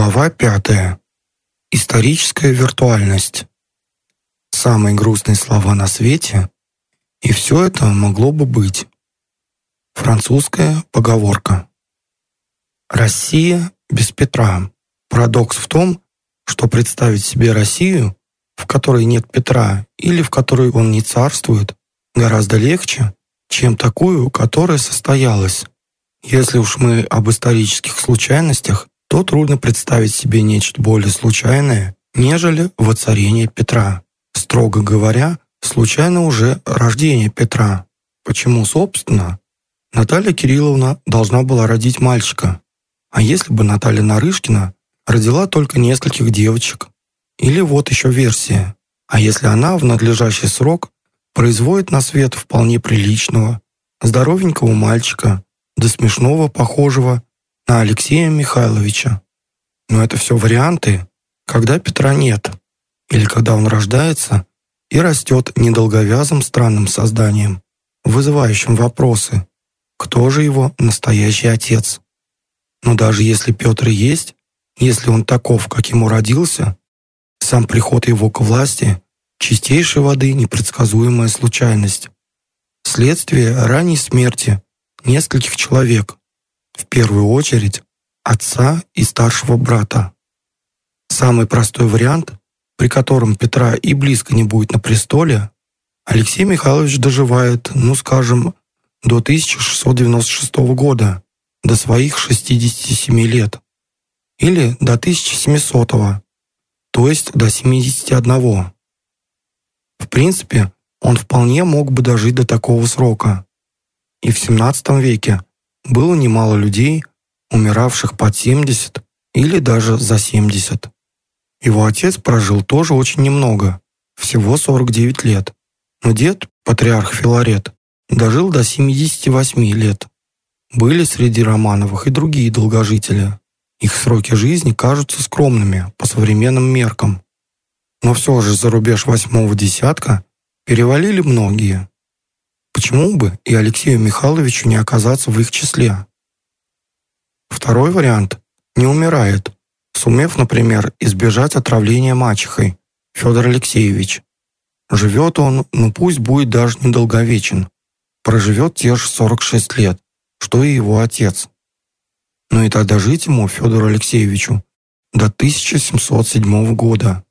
Глава пятая. Историческая виртуальность. Самые грустные слова на свете, и все это могло бы быть. Французская поговорка. Россия без Петра. Парадокс в том, что представить себе Россию, в которой нет Петра или в которой он не царствует, гораздо легче, чем такую, которая состоялась. Если уж мы об исторических случайностях, то трудно представить себе нечто более случайное, нежели воцарение Петра. Строго говоря, случайно уже рождение Петра. Почему, собственно? Наталья Кирилловна должна была родить мальчика. А если бы Наталья Нарышкина родила только нескольких девочек? Или вот еще версия. А если она в надлежащий срок производит на свет вполне приличного, здоровенького мальчика, до смешного похожего на Алексея Михайловича. Но это все варианты, когда Петра нет, или когда он рождается и растет недолговязым странным созданием, вызывающим вопросы, кто же его настоящий отец. Но даже если Петр есть, если он таков, как ему родился, сам приход его к власти – чистейшей воды непредсказуемая случайность. Следствие ранней смерти нескольких человек, в первую очередь отца и старшего брата. Самый простой вариант, при котором Петра и близко не будет на престоле, Алексей Михайлович доживает, ну скажем, до 1696 года, до своих 67 лет, или до 1700, то есть до 71. В принципе, он вполне мог бы дожить до такого срока. И в 17 веке было немало людей, умиравших под 70 или даже за 70. Его отец прожил тоже очень немного, всего 49 лет. Но дед, патриарх Филарет, дожил до 78 лет. Были среди Романовых и другие долгожители. Их сроки жизни кажутся скромными по современным меркам. Но все же за рубеж восьмого десятка перевалили многие. Почему бы и Алексею Михайловичу не оказаться в их числе? Второй вариант – не умирает, сумев, например, избежать отравления мачехой, Федор Алексеевич. Живет он, ну пусть будет даже недолговечен, проживет те же 46 лет, что и его отец. Но и тогда жить ему, Федору Алексеевичу, до 1707 года.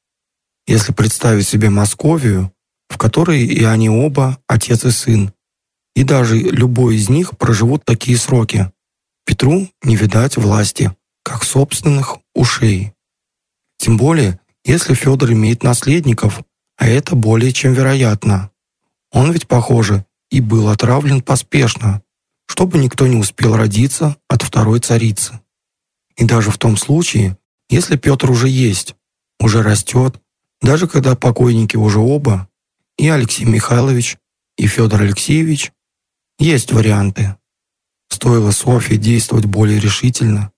Если представить себе Московию, в которой и они оба, отец и сын. И даже любой из них проживут такие сроки. Петру не видать власти, как собственных ушей. Тем более, если Федор имеет наследников, а это более чем вероятно. Он ведь, похоже, и был отравлен поспешно, чтобы никто не успел родиться от второй царицы. И даже в том случае, если Петр уже есть, уже растет, даже когда покойники уже оба, и Алексей Михайлович, и Федор Алексеевич. Есть варианты. Стоило Софье действовать более решительно.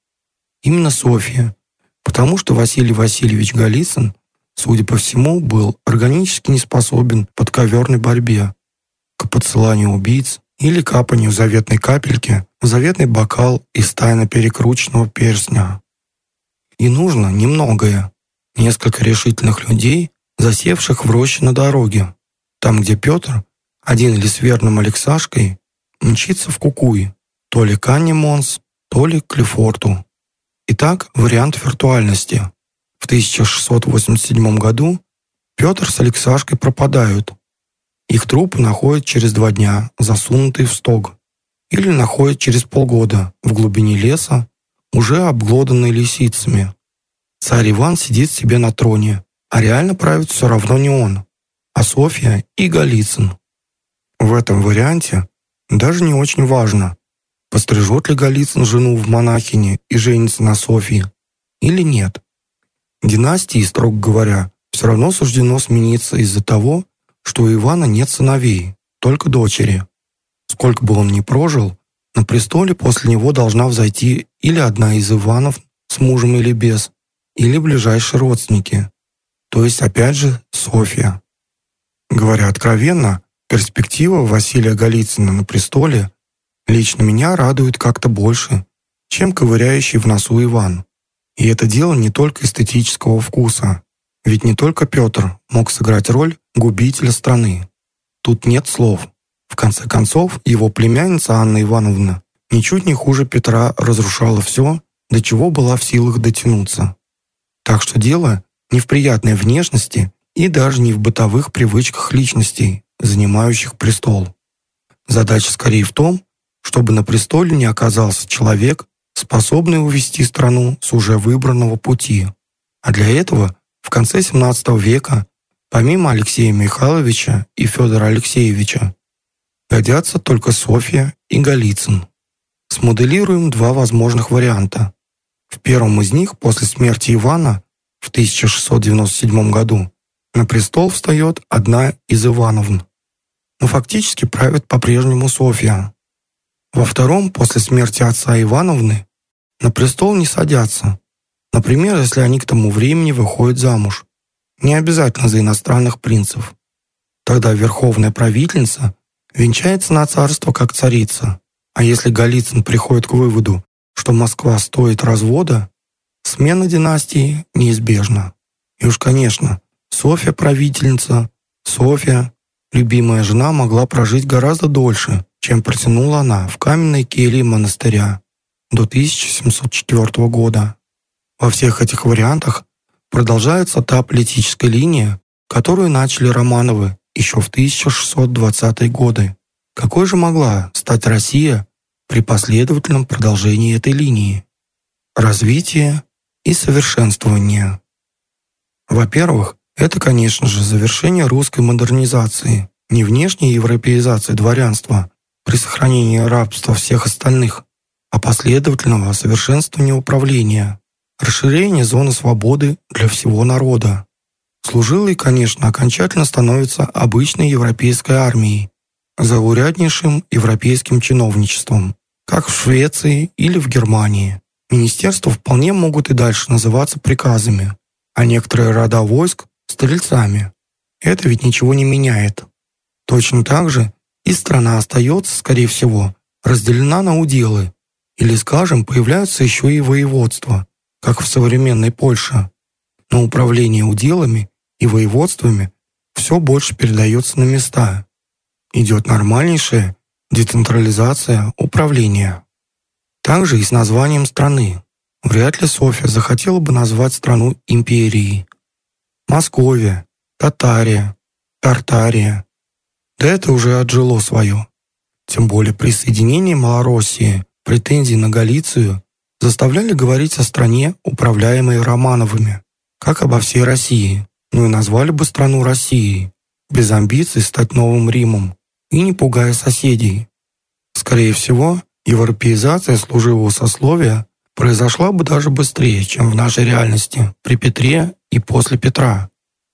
Именно Софья, потому что Василий Васильевич Голицын, судя по всему, был органически не способен под коверной борьбе, к подсыланию убийц или капанию заветной капельки в заветный бокал из тайно перекрученного перстня. И нужно немногое. Несколько решительных людей, засевших в роще на дороге, там, где Петр, один ли с верным Алексашкой, мчится в Кукуй, то ли к Анне Монс, то ли к Клифорту. Итак, вариант виртуальности. В 1687 году Петр с Алексашкой пропадают. Их трупы находят через два дня, засунутые в стог. Или находят через полгода в глубине леса, уже обглоданные лисицами. Царь Иван сидит себе на троне, а реально правит все равно не он а Софья и Голицын. В этом варианте даже не очень важно, пострижет ли Голицын жену в монахине и женится на Софье или нет. Династии, строго говоря, все равно суждено смениться из-за того, что у Ивана нет сыновей, только дочери. Сколько бы он ни прожил, на престоле после него должна взойти или одна из Иванов с мужем или без, или ближайшие родственники, то есть опять же Софья. Говоря откровенно, перспектива Василия Голицына на престоле лично меня радует как-то больше, чем ковыряющий в носу Иван. И это дело не только эстетического вкуса. Ведь не только Петр мог сыграть роль губителя страны. Тут нет слов. В конце концов, его племянница Анна Ивановна ничуть не хуже Петра разрушала все, до чего была в силах дотянуться. Так что дело не в приятной внешности и даже не в бытовых привычках личностей, занимающих престол. Задача скорее в том, чтобы на престоле не оказался человек, способный увести страну с уже выбранного пути. А для этого в конце XVII века, помимо Алексея Михайловича и Федора Алексеевича, годятся только Софья и Голицын. Смоделируем два возможных варианта. В первом из них после смерти Ивана в 1697 году на престол встает одна из Ивановн, но фактически правит по-прежнему Софья. Во втором, после смерти отца Ивановны, на престол не садятся. Например, если они к тому времени выходят замуж. Не обязательно за иностранных принцев. Тогда верховная правительница венчается на царство как царица. А если Голицын приходит к выводу, что Москва стоит развода, смена династии неизбежна. И уж, конечно, Софья правительница, Софья, любимая жена, могла прожить гораздо дольше, чем протянула она в каменной келье монастыря до 1704 года. Во всех этих вариантах продолжается та политическая линия, которую начали Романовы еще в 1620-е годы. Какой же могла стать Россия при последовательном продолжении этой линии? Развитие и совершенствование. Во-первых, это, конечно же, завершение русской модернизации, не внешней европеизации дворянства, при сохранении рабства всех остальных, а последовательного совершенствования управления, расширение зоны свободы для всего народа. Служилый, конечно, окончательно становится обычной европейской армией, зауряднейшим европейским чиновничеством, как в Швеции или в Германии. Министерства вполне могут и дальше называться приказами, а некоторые рода войск – стрельцами. Это ведь ничего не меняет. Точно так же и страна остается, скорее всего, разделена на уделы, или, скажем, появляются еще и воеводства, как в современной Польше. Но управление уделами и воеводствами все больше передается на места. Идет нормальнейшая децентрализация управления. Также и с названием страны. Вряд ли Софья захотела бы назвать страну империей. Московия, Татария, Тартария, да это уже отжило свое. Тем более присоединение Малороссии, претензии на Галицию заставляли говорить о стране, управляемой Романовыми, как обо всей России, ну и назвали бы страну Россией, без амбиций стать новым Римом и не пугая соседей. Скорее всего, европеизация служивого сословия произошла бы даже быстрее, чем в нашей реальности при Петре и после Петра.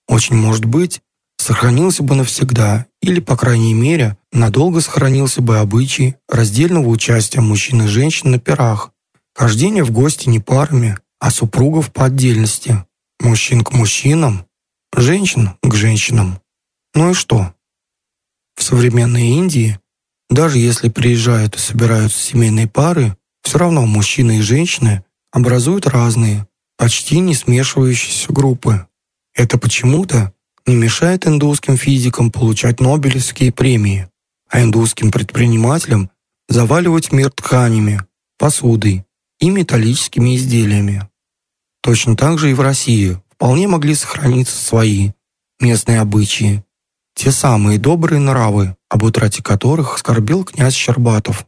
Очень может быть, сохранился бы навсегда, или, по крайней мере, надолго сохранился бы обычай раздельного участия мужчин и женщин на пирах, хождения в гости не парами, а супругов по отдельности, мужчин к мужчинам, женщин к женщинам. Ну и что? В современной Индии, даже если приезжают и собираются семейные пары, все равно мужчины и женщины образуют разные, почти не смешивающиеся группы. Это почему-то не мешает индусским физикам получать Нобелевские премии, а индусским предпринимателям заваливать мир тканями, посудой и металлическими изделиями. Точно так же и в России вполне могли сохраниться свои местные обычаи, те самые добрые нравы, об утрате которых скорбел князь Щербатов.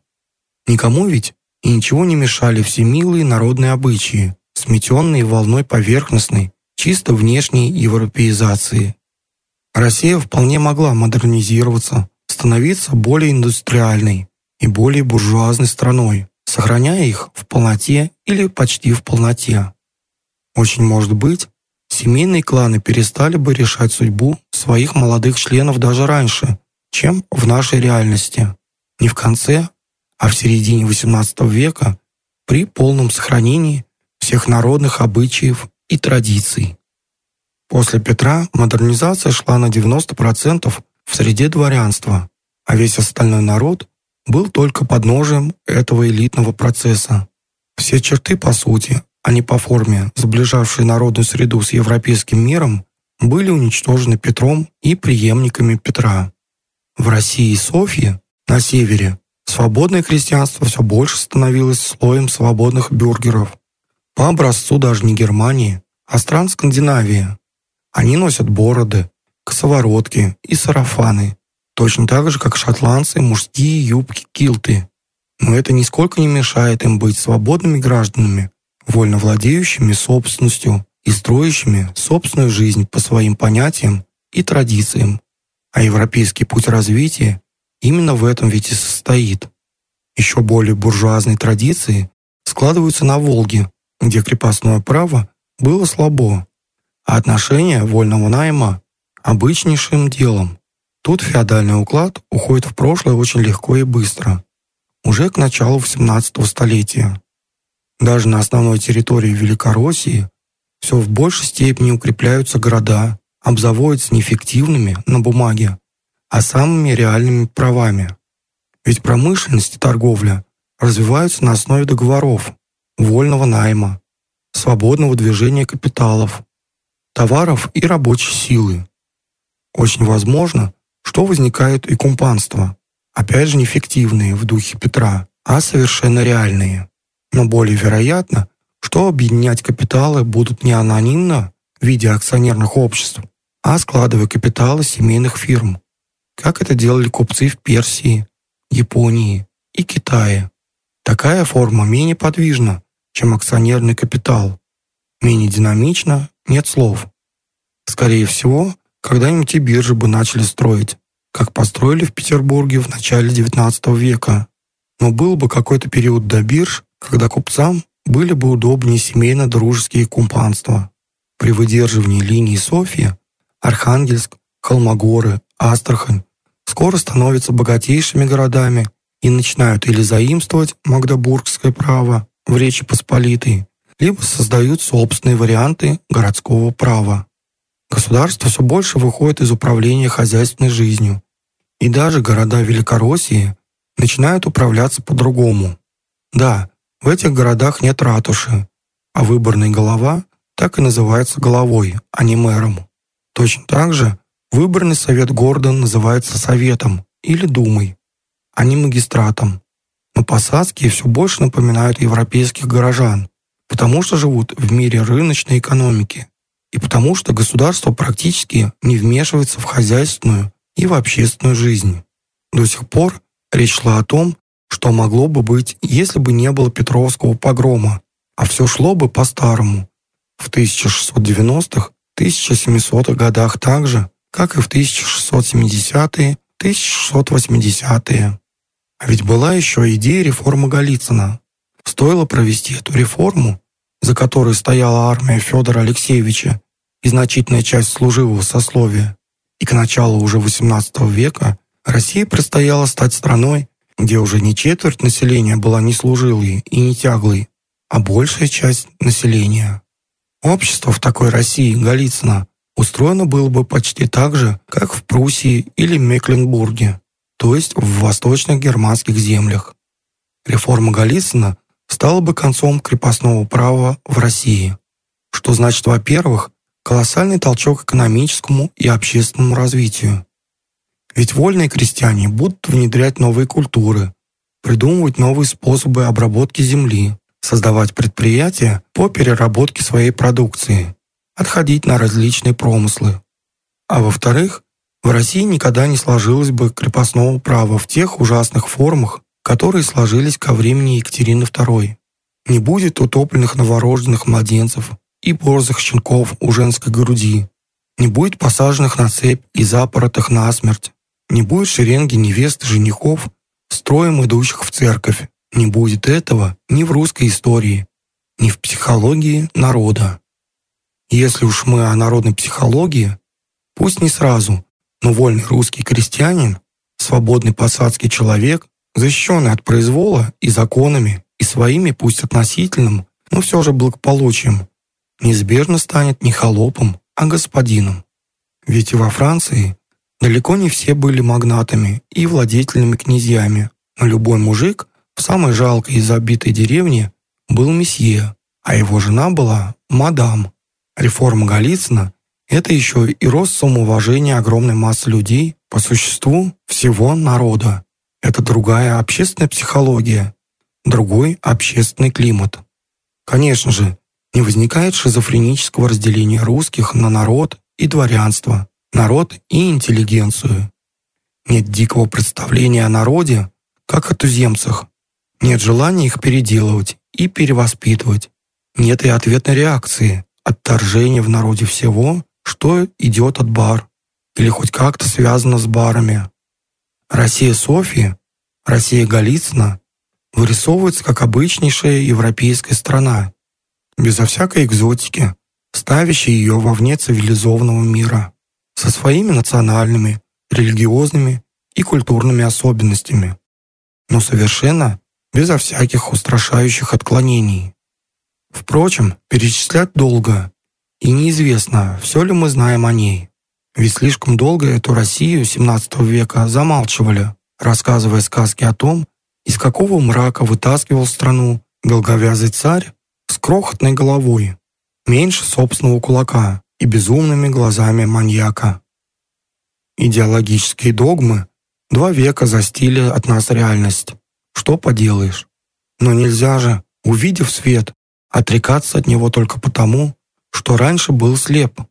Никому ведь и ничего не мешали все милые народные обычаи, сметенные волной поверхностной, чисто внешней европеизации. Россия вполне могла модернизироваться, становиться более индустриальной и более буржуазной страной, сохраняя их в полноте или почти в полноте. Очень может быть, семейные кланы перестали бы решать судьбу своих молодых членов даже раньше, чем в нашей реальности. Не в конце, а в середине XVIII века при полном сохранении всех народных обычаев и традиций. После Петра модернизация шла на 90% в среде дворянства, а весь остальной народ был только подножием этого элитного процесса. Все черты, по сути, а не по форме, сближавшие народную среду с европейским миром, были уничтожены Петром и преемниками Петра. В России и Софье, на севере, свободное крестьянство все больше становилось слоем свободных бюргеров, по образцу даже не Германии, а стран Скандинавии. Они носят бороды, косоворотки и сарафаны, точно так же, как шотландцы мужские юбки-килты. Но это нисколько не мешает им быть свободными гражданами, вольно владеющими собственностью и строящими собственную жизнь по своим понятиям и традициям. А европейский путь развития именно в этом ведь и состоит. Еще более буржуазные традиции складываются на Волге, где крепостное право было слабо, а отношение вольного найма – обычнейшим делом. Тут феодальный уклад уходит в прошлое очень легко и быстро, уже к началу XVIII столетия. Даже на основной территории Великороссии все в большей степени укрепляются города, обзаводятся неэффективными на бумаге, а самыми реальными правами. Ведь промышленность и торговля развиваются на основе договоров, вольного найма, свободного движения капиталов, товаров и рабочей силы. Очень возможно, что возникают и кумпанства, опять же неэффективные в духе Петра, а совершенно реальные. Но более вероятно, что объединять капиталы будут не анонимно в виде акционерных обществ, а складывая капиталы семейных фирм, как это делали купцы в Персии, Японии и Китае. Такая форма менее подвижна, чем акционерный капитал. Менее динамична, нет слов. Скорее всего, когда-нибудь и биржи бы начали строить, как построили в Петербурге в начале XIX века. Но был бы какой-то период до бирж, когда купцам были бы удобнее семейно-дружеские кумпанства. При выдерживании линии Софьи Архангельск, Холмогоры, Астрахань скоро становятся богатейшими городами и начинают или заимствовать магдебургское право в Речи Посполитой, либо создают собственные варианты городского права. Государство все больше выходит из управления хозяйственной жизнью, и даже города Великороссии начинают управляться по-другому. Да, в этих городах нет ратуши, а выборный голова так и называется головой, а не мэром. Точно так же выборный совет города называется советом или думой, а не магистратом. Но посадские все больше напоминают европейских горожан, потому что живут в мире рыночной экономики и потому что государство практически не вмешивается в хозяйственную и в общественную жизнь. До сих пор речь шла о том, что могло бы быть, если бы не было Петровского погрома, а все шло бы по-старому. В 1690-х, 1700-х годах так же, как и в 1670-е, 1680-е. А ведь была еще идея реформы Голицына. Стоило провести эту реформу, за которой стояла армия Федора Алексеевича и значительная часть служивого сословия, и к началу уже XVIII века России предстояло стать страной, где уже не четверть населения была не служилой и не тяглой, а большая часть населения. Общество в такой России Голицына устроено было бы почти так же, как в Пруссии или Мекленбурге, то есть в восточных германских землях. Реформа Голицына стала бы концом крепостного права в России, что значит, во-первых, колоссальный толчок экономическому и общественному развитию, ведь вольные крестьяне будут внедрять новые культуры, придумывать новые способы обработки земли, создавать предприятия по переработке своей продукции, отходить на различные промыслы. А во-вторых, в России никогда не сложилось бы крепостного права в тех ужасных формах, которые сложились ко времени Екатерины II. Не будет утопленных новорожденных младенцев и борзых щенков у женской груди. Не будет посаженных на цепь и запоротых насмерть. Не будет шеренги невест и женихов, строем идущих в церковь. Не будет этого ни в русской истории, ни в психологии народа. Если уж мы о народной психологии, пусть не сразу, но вольный русский крестьянин, свободный посадский человек, защищенный от произвола и законами, и своими, пусть относительным, но все же благополучием, неизбежно станет не холопом, а господином. Ведь и во Франции Далеко не все были магнатами и владетельными князьями, но любой мужик в самой жалкой и забитой деревне был месье, а его жена была мадам. Реформа Голицына – это еще и рост самоуважения огромной массы людей, по существу всего народа. Это другая общественная психология, другой общественный климат. Конечно же, не возникает шизофренического разделения русских на народ и дворянство, народ и интеллигенцию. Нет дикого представления о народе, как о туземцах. Нет желания их переделывать и перевоспитывать. Нет и ответной реакции, отторжения в народе всего, что идет от бар или хоть как-то связано с барами. Россия Софии, Россия Голицына вырисовывается как обычнейшая европейская страна, безо всякой экзотики, ставящая ее вовне цивилизованного мира, со своими национальными, религиозными и культурными особенностями, но совершенно безо всяких устрашающих отклонений. Впрочем, перечислять долго, и неизвестно, все ли мы знаем о ней. Ведь слишком долго эту Россию XVII века замалчивали, рассказывая сказки о том, из какого мрака вытаскивал страну долговязый царь с крохотной головой, меньше собственного кулака и безумными глазами маньяка. Идеологические догмы два века застили от нас реальность. Что поделаешь? Но нельзя же, увидев свет, отрекаться от него только потому, что раньше был слеп